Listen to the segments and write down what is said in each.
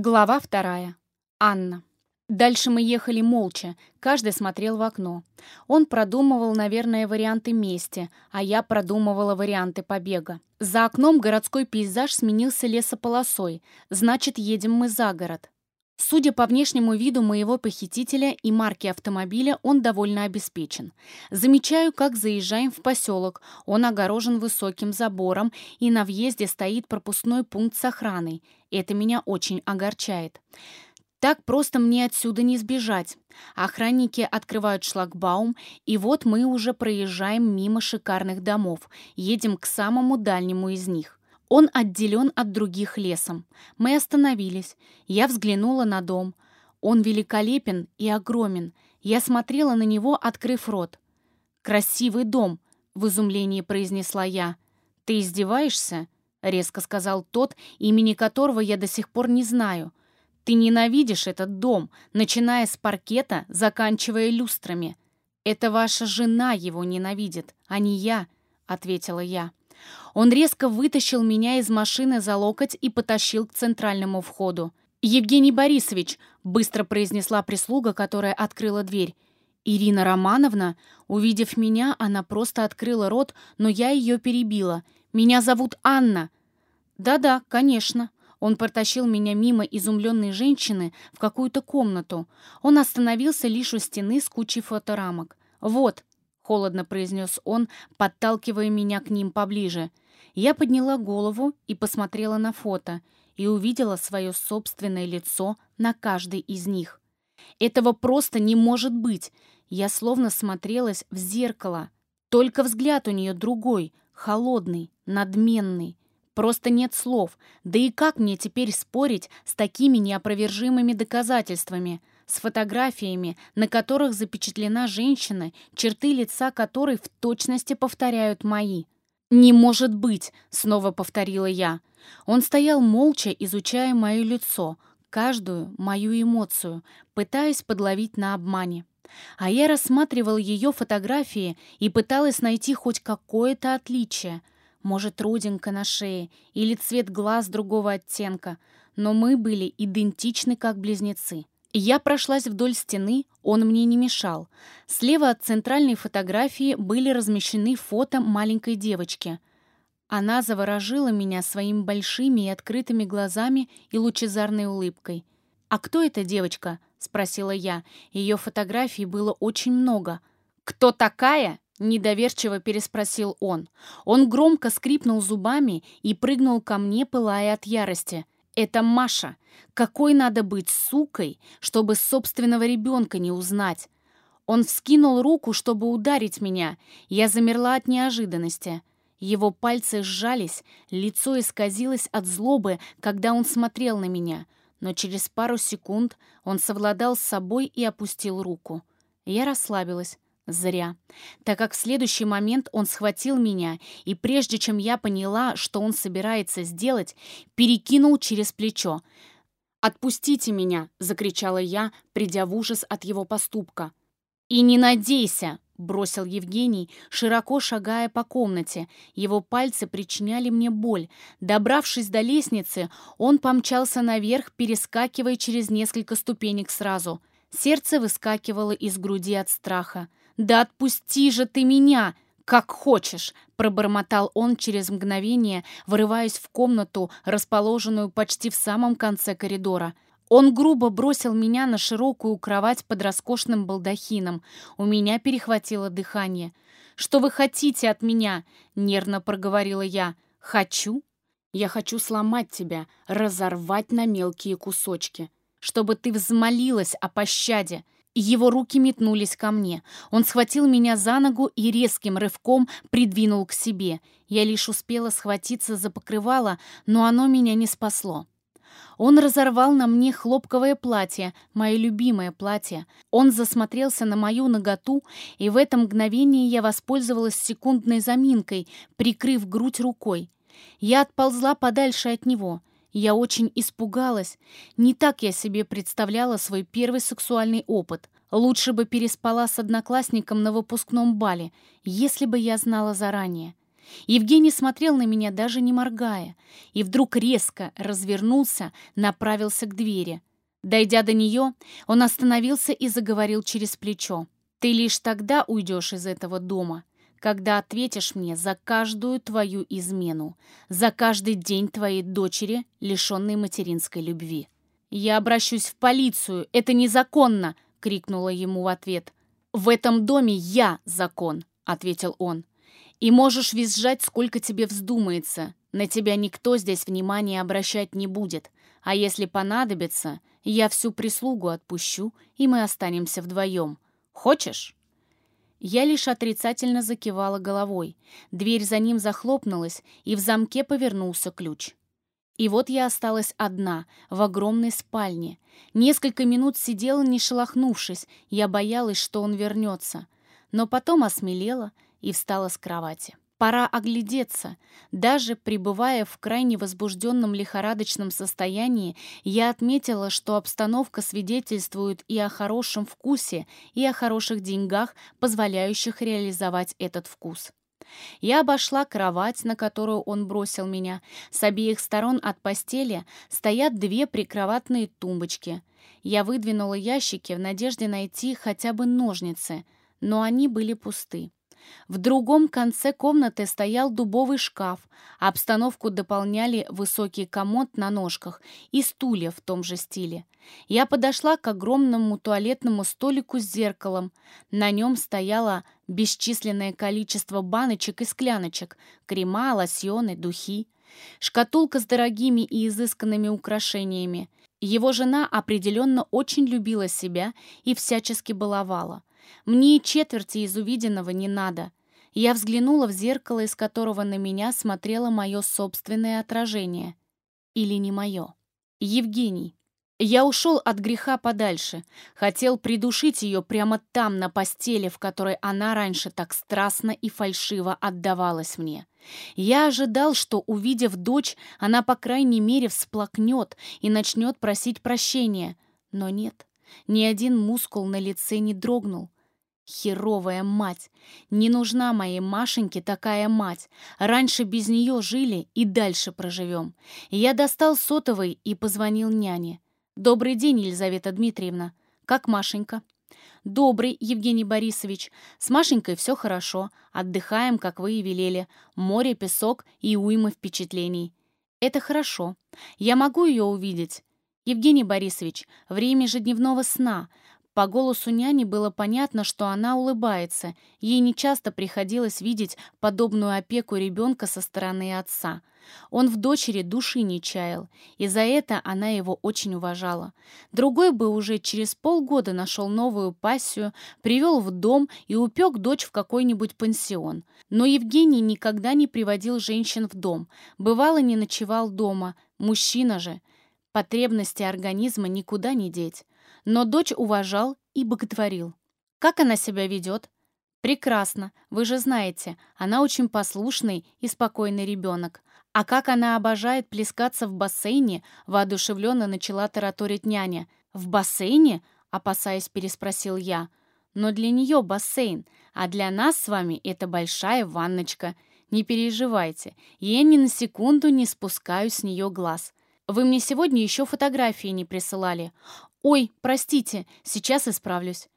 Глава вторая. Анна. Дальше мы ехали молча, каждый смотрел в окно. Он продумывал, наверное, варианты мести, а я продумывала варианты побега. За окном городской пейзаж сменился лесополосой, значит, едем мы за город. Судя по внешнему виду моего похитителя и марки автомобиля, он довольно обеспечен. Замечаю, как заезжаем в поселок. Он огорожен высоким забором, и на въезде стоит пропускной пункт с охраной. Это меня очень огорчает. Так просто мне отсюда не сбежать. Охранники открывают шлагбаум, и вот мы уже проезжаем мимо шикарных домов, едем к самому дальнему из них. Он отделен от других лесом. Мы остановились. Я взглянула на дом. Он великолепен и огромен. Я смотрела на него, открыв рот. «Красивый дом», — в изумлении произнесла я. «Ты издеваешься?» — резко сказал тот, имени которого я до сих пор не знаю. «Ты ненавидишь этот дом, начиная с паркета, заканчивая люстрами. Это ваша жена его ненавидит, а не я», — ответила я. Он резко вытащил меня из машины за локоть и потащил к центральному входу. «Евгений Борисович», — быстро произнесла прислуга, которая открыла дверь. «Ирина Романовна?» Увидев меня, она просто открыла рот, но я ее перебила. «Меня зовут Анна». «Да-да, конечно». Он протащил меня мимо изумленной женщины в какую-то комнату. Он остановился лишь у стены с кучей фоторамок. «Вот, холодно произнес он, подталкивая меня к ним поближе. Я подняла голову и посмотрела на фото и увидела свое собственное лицо на каждой из них. Этого просто не может быть. Я словно смотрелась в зеркало. Только взгляд у нее другой, холодный, надменный. Просто нет слов. Да и как мне теперь спорить с такими неопровержимыми доказательствами? С фотографиями, на которых запечатлена женщина, черты лица которой в точности повторяют мои. «Не может быть!» — снова повторила я. Он стоял молча, изучая мое лицо, каждую мою эмоцию, пытаясь подловить на обмане. А я рассматривал ее фотографии и пыталась найти хоть какое-то отличие. Может, родинка на шее или цвет глаз другого оттенка, но мы были идентичны как близнецы. Я прошлась вдоль стены, он мне не мешал. Слева от центральной фотографии были размещены фото маленькой девочки. Она заворожила меня своими большими и открытыми глазами и лучезарной улыбкой. «А кто эта девочка?» — спросила я. Ее фотографий было очень много. «Кто такая?» — недоверчиво переспросил он. Он громко скрипнул зубами и прыгнул ко мне, пылая от ярости — это Маша. Какой надо быть сукой, чтобы собственного ребенка не узнать? Он вскинул руку, чтобы ударить меня. Я замерла от неожиданности. Его пальцы сжались, лицо исказилось от злобы, когда он смотрел на меня. Но через пару секунд он совладал с собой и опустил руку. Я расслабилась. Зря. Так как в следующий момент он схватил меня, и прежде чем я поняла, что он собирается сделать, перекинул через плечо. «Отпустите меня!» — закричала я, придя в ужас от его поступка. «И не надейся!» — бросил Евгений, широко шагая по комнате. Его пальцы причиняли мне боль. Добравшись до лестницы, он помчался наверх, перескакивая через несколько ступенек сразу. Сердце выскакивало из груди от страха. «Да отпусти же ты меня!» «Как хочешь!» — пробормотал он через мгновение, вырываясь в комнату, расположенную почти в самом конце коридора. Он грубо бросил меня на широкую кровать под роскошным балдахином. У меня перехватило дыхание. «Что вы хотите от меня?» — нервно проговорила я. «Хочу? Я хочу сломать тебя, разорвать на мелкие кусочки, чтобы ты взмолилась о пощаде. Его руки метнулись ко мне. Он схватил меня за ногу и резким рывком придвинул к себе. Я лишь успела схватиться за покрывало, но оно меня не спасло. Он разорвал на мне хлопковое платье, мое любимое платье. Он засмотрелся на мою ноготу, и в это мгновение я воспользовалась секундной заминкой, прикрыв грудь рукой. Я отползла подальше от него. Я очень испугалась. Не так я себе представляла свой первый сексуальный опыт. Лучше бы переспала с одноклассником на выпускном бале, если бы я знала заранее. Евгений смотрел на меня, даже не моргая, и вдруг резко развернулся, направился к двери. Дойдя до нее, он остановился и заговорил через плечо. «Ты лишь тогда уйдешь из этого дома, когда ответишь мне за каждую твою измену, за каждый день твоей дочери, лишенной материнской любви». «Я обращусь в полицию, это незаконно!» — крикнула ему в ответ. «В этом доме я закон», — ответил он. «И можешь визжать, сколько тебе вздумается. На тебя никто здесь внимания обращать не будет. А если понадобится, я всю прислугу отпущу, и мы останемся вдвоем. Хочешь?» Я лишь отрицательно закивала головой. Дверь за ним захлопнулась, и в замке повернулся ключ. И вот я осталась одна, в огромной спальне. Несколько минут сидела, не шелохнувшись, я боялась, что он вернется. Но потом осмелела и встала с кровати. Пора оглядеться. Даже пребывая в крайне возбужденном лихорадочном состоянии, я отметила, что обстановка свидетельствует и о хорошем вкусе, и о хороших деньгах, позволяющих реализовать этот вкус. Я обошла кровать, на которую он бросил меня. С обеих сторон от постели стоят две прикроватные тумбочки. Я выдвинула ящики в надежде найти хотя бы ножницы, но они были пусты. В другом конце комнаты стоял дубовый шкаф, обстановку дополняли высокий комод на ножках и стулья в том же стиле. Я подошла к огромному туалетному столику с зеркалом. На нем стояло бесчисленное количество баночек и скляночек, крема, лосьоны, духи. Шкатулка с дорогими и изысканными украшениями. Его жена определенно очень любила себя и всячески баловала. Мне и четверти из увиденного не надо. Я взглянула в зеркало, из которого на меня смотрело мое собственное отражение. Или не мое. Евгений. Я ушел от греха подальше. Хотел придушить ее прямо там, на постели, в которой она раньше так страстно и фальшиво отдавалась мне. Я ожидал, что, увидев дочь, она, по крайней мере, всплакнет и начнет просить прощения. Но нет, ни один мускул на лице не дрогнул. Херовая мать! Не нужна моей Машеньке такая мать. Раньше без нее жили и дальше проживем. Я достал сотовый и позвонил няне. «Добрый день, Елизавета Дмитриевна. Как Машенька?» «Добрый, Евгений Борисович. С Машенькой все хорошо. Отдыхаем, как вы и велели. Море, песок и уйма впечатлений. Это хорошо. Я могу ее увидеть?» «Евгений Борисович, время ежедневного сна. По голосу няни было понятно, что она улыбается. Ей нечасто приходилось видеть подобную опеку ребенка со стороны отца. Он в дочери души не чаял, и за это она его очень уважала. Другой бы уже через полгода нашел новую пассию, привел в дом и упек дочь в какой-нибудь пансион. Но Евгений никогда не приводил женщин в дом, бывало не ночевал дома, мужчина же. Потребности организма никуда не деть но дочь уважал и боготворил. Как она себя ведет? Прекрасно, вы же знаете, она очень послушный и спокойный ребенок. А как она обожает плескаться в бассейне, воодушевленно начала тараторить няня. В бассейне? Опасаясь, переспросил я. Но для нее бассейн, а для нас с вами это большая ванночка. Не переживайте, я ни на секунду не спускаю с нее глаз. Вы мне сегодня еще фотографии не присылали. «Ой, простите, сейчас исправлюсь».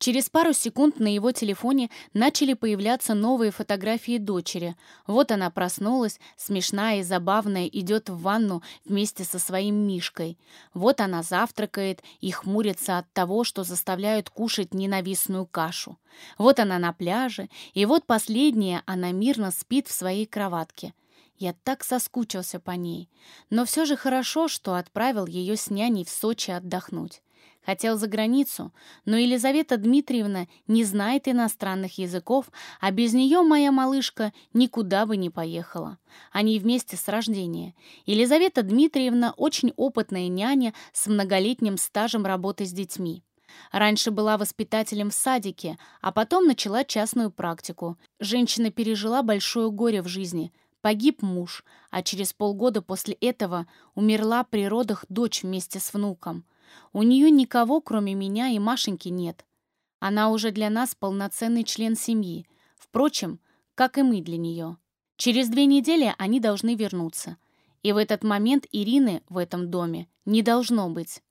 Через пару секунд на его телефоне начали появляться новые фотографии дочери. Вот она проснулась, смешная и забавная, идет в ванну вместе со своим Мишкой. Вот она завтракает и хмурится от того, что заставляют кушать ненавистную кашу. Вот она на пляже, и вот последняя она мирно спит в своей кроватке. Я так соскучился по ней. Но все же хорошо, что отправил ее с няней в Сочи отдохнуть. Хотел за границу, но Елизавета Дмитриевна не знает иностранных языков, а без нее моя малышка никуда бы не поехала. Они вместе с рождения. Елизавета Дмитриевна очень опытная няня с многолетним стажем работы с детьми. Раньше была воспитателем в садике, а потом начала частную практику. Женщина пережила большое горе в жизни – Погиб муж, а через полгода после этого умерла при родах дочь вместе с внуком. У нее никого, кроме меня и Машеньки, нет. Она уже для нас полноценный член семьи, впрочем, как и мы для нее. Через две недели они должны вернуться. И в этот момент Ирины в этом доме не должно быть.